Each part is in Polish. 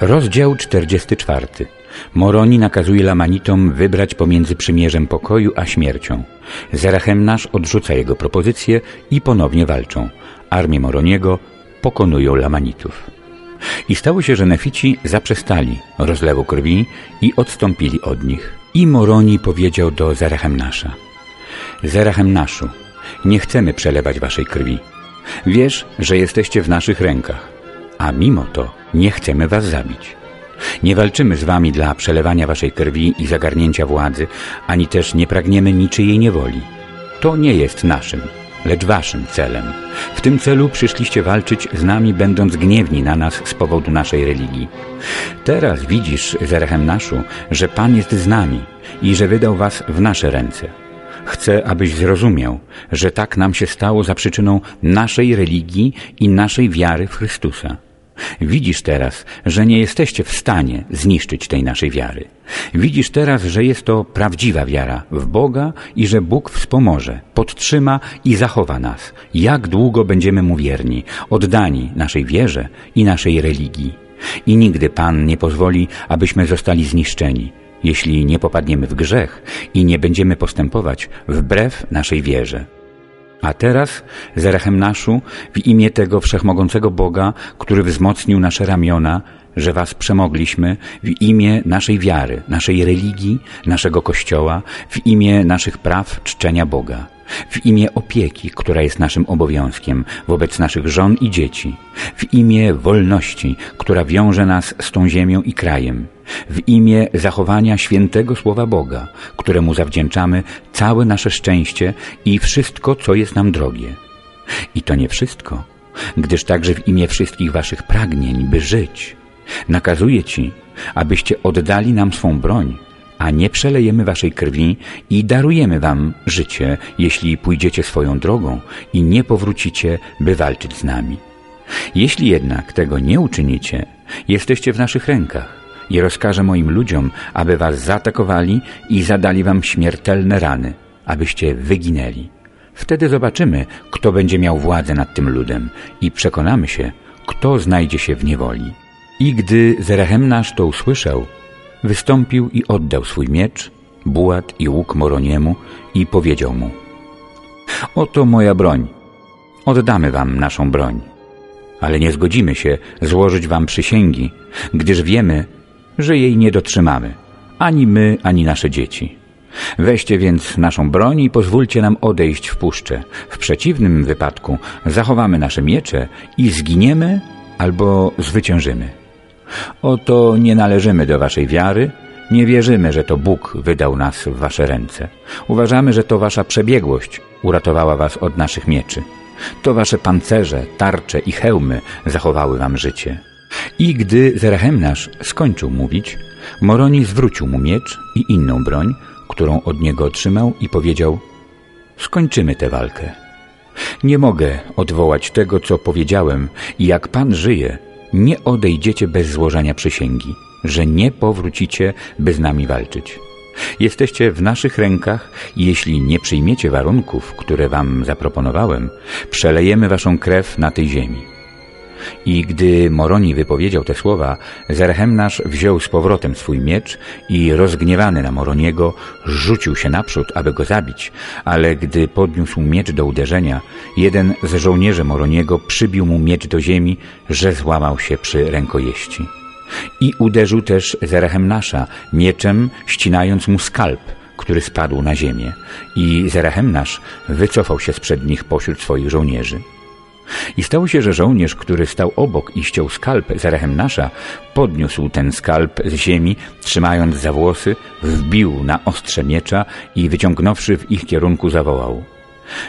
Rozdział 44. Moroni nakazuje Lamanitom wybrać pomiędzy przymierzem pokoju a śmiercią. Zerachemnasz odrzuca jego propozycję i ponownie walczą. Armie Moroniego pokonują Lamanitów. I stało się, że Nefici zaprzestali rozlewu krwi i odstąpili od nich. I Moroni powiedział do Zerachemnasza Zerachemnaszu, nie chcemy przelewać waszej krwi. Wiesz, że jesteście w naszych rękach, a mimo to nie chcemy was zabić. Nie walczymy z wami dla przelewania waszej krwi i zagarnięcia władzy, ani też nie pragniemy niczyjej niewoli. To nie jest naszym, lecz waszym celem. W tym celu przyszliście walczyć z nami, będąc gniewni na nas z powodu naszej religii. Teraz widzisz, Zerechemnaszu, że Pan jest z nami i że wydał was w nasze ręce. Chcę, abyś zrozumiał, że tak nam się stało za przyczyną naszej religii i naszej wiary w Chrystusa. Widzisz teraz, że nie jesteście w stanie zniszczyć tej naszej wiary. Widzisz teraz, że jest to prawdziwa wiara w Boga i że Bóg wspomoże, podtrzyma i zachowa nas, jak długo będziemy Mu wierni, oddani naszej wierze i naszej religii. I nigdy Pan nie pozwoli, abyśmy zostali zniszczeni, jeśli nie popadniemy w grzech i nie będziemy postępować wbrew naszej wierze. A teraz, Zerechem naszu, w imię tego wszechmogącego Boga, który wzmocnił nasze ramiona, że Was przemogliśmy, w imię naszej wiary, naszej religii, naszego Kościoła, w imię naszych praw czczenia Boga, w imię opieki, która jest naszym obowiązkiem wobec naszych żon i dzieci, w imię wolności, która wiąże nas z tą ziemią i krajem, w imię zachowania świętego Słowa Boga, któremu zawdzięczamy całe nasze szczęście i wszystko, co jest nam drogie. I to nie wszystko, gdyż także w imię wszystkich waszych pragnień, by żyć, nakazuję ci, abyście oddali nam swą broń, a nie przelejemy waszej krwi i darujemy wam życie, jeśli pójdziecie swoją drogą i nie powrócicie, by walczyć z nami. Jeśli jednak tego nie uczynicie, jesteście w naszych rękach i rozkażę moim ludziom, aby was zaatakowali i zadali wam śmiertelne rany, abyście wyginęli. Wtedy zobaczymy, kto będzie miał władzę nad tym ludem i przekonamy się, kto znajdzie się w niewoli. I gdy Zerachemnasz to usłyszał, wystąpił i oddał swój miecz, bułat i łuk Moroniemu i powiedział mu Oto moja broń, oddamy wam naszą broń, ale nie zgodzimy się złożyć wam przysięgi, gdyż wiemy, że jej nie dotrzymamy, ani my, ani nasze dzieci. Weźcie więc naszą broń i pozwólcie nam odejść w puszczę. W przeciwnym wypadku zachowamy nasze miecze i zginiemy albo zwyciężymy. Oto nie należymy do waszej wiary, nie wierzymy, że to Bóg wydał nas w wasze ręce. Uważamy, że to wasza przebiegłość uratowała was od naszych mieczy. To wasze pancerze, tarcze i hełmy zachowały wam życie. I gdy Zerachemnasz skończył mówić, Moroni zwrócił mu miecz i inną broń, którą od niego otrzymał i powiedział Skończymy tę walkę. Nie mogę odwołać tego, co powiedziałem i jak Pan żyje, nie odejdziecie bez złożenia przysięgi, że nie powrócicie, by z nami walczyć. Jesteście w naszych rękach i jeśli nie przyjmiecie warunków, które wam zaproponowałem, przelejemy waszą krew na tej ziemi. I gdy Moroni wypowiedział te słowa, Zerchemnasz wziął z powrotem swój miecz i rozgniewany na Moroniego rzucił się naprzód, aby go zabić, ale gdy podniósł miecz do uderzenia, jeden z żołnierzy Moroniego przybił mu miecz do ziemi, że złamał się przy rękojeści. I uderzył też Zerechemnasza mieczem, ścinając mu skalp, który spadł na ziemię. I Zerechemnasz wycofał się sprzed nich pośród swoich żołnierzy. I stało się, że żołnierz, który stał obok i ściął skalp Zerechemnasza, podniósł ten skalp z ziemi, trzymając za włosy, wbił na ostrze miecza i wyciągnąwszy w ich kierunku zawołał.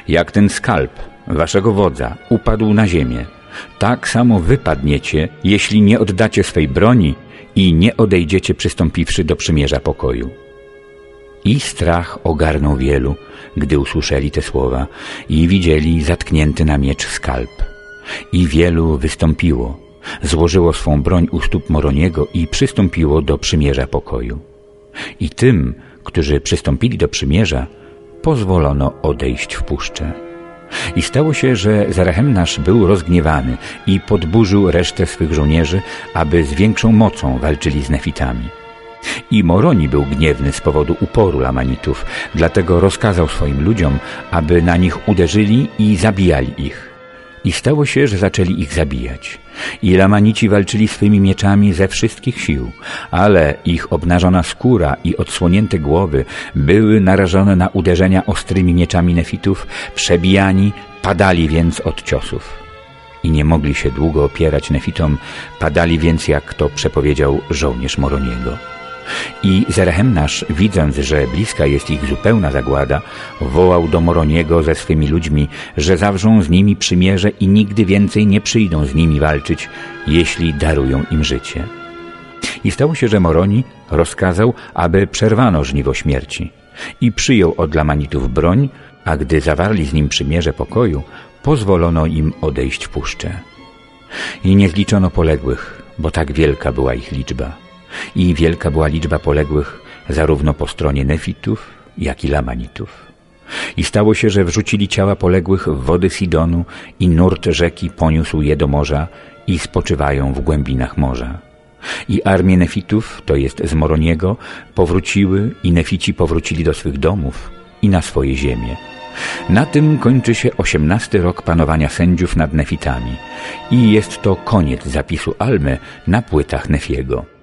Jak ten skalp waszego wodza upadł na ziemię, tak samo wypadniecie, jeśli nie oddacie swej broni i nie odejdziecie przystąpiwszy do przymierza pokoju. I strach ogarnął wielu, gdy usłyszeli te słowa i widzieli zatknięty na miecz skalp. I wielu wystąpiło, złożyło swą broń u stóp Moroniego i przystąpiło do przymierza pokoju. I tym, którzy przystąpili do przymierza, pozwolono odejść w puszczę. I stało się, że Zarachemnasz był rozgniewany i podburzył resztę swych żołnierzy, aby z większą mocą walczyli z Nefitami. I Moroni był gniewny z powodu uporu Lamanitów, dlatego rozkazał swoim ludziom, aby na nich uderzyli i zabijali ich. I stało się, że zaczęli ich zabijać. I Lamanici walczyli swymi mieczami ze wszystkich sił, ale ich obnażona skóra i odsłonięte głowy były narażone na uderzenia ostrymi mieczami nefitów, przebijani, padali więc od ciosów. I nie mogli się długo opierać nefitom, padali więc, jak to przepowiedział żołnierz Moroniego. I Zerechemnasz, widząc, że bliska jest ich zupełna zagłada, wołał do Moroniego ze swymi ludźmi, że zawrzą z nimi przymierze i nigdy więcej nie przyjdą z nimi walczyć, jeśli darują im życie. I stało się, że Moroni rozkazał, aby przerwano żniwo śmierci i przyjął od Lamanitów broń, a gdy zawarli z nim przymierze pokoju, pozwolono im odejść w puszczę. I nie zliczono poległych, bo tak wielka była ich liczba i wielka była liczba poległych zarówno po stronie Nefitów, jak i Lamanitów. I stało się, że wrzucili ciała poległych w wody Sidonu i nurt rzeki poniósł je do morza i spoczywają w głębinach morza. I armie Nefitów, to jest z Moroniego, powróciły i Nefici powrócili do swych domów i na swoje ziemie. Na tym kończy się osiemnasty rok panowania sędziów nad Nefitami i jest to koniec zapisu Almy na płytach Nefiego.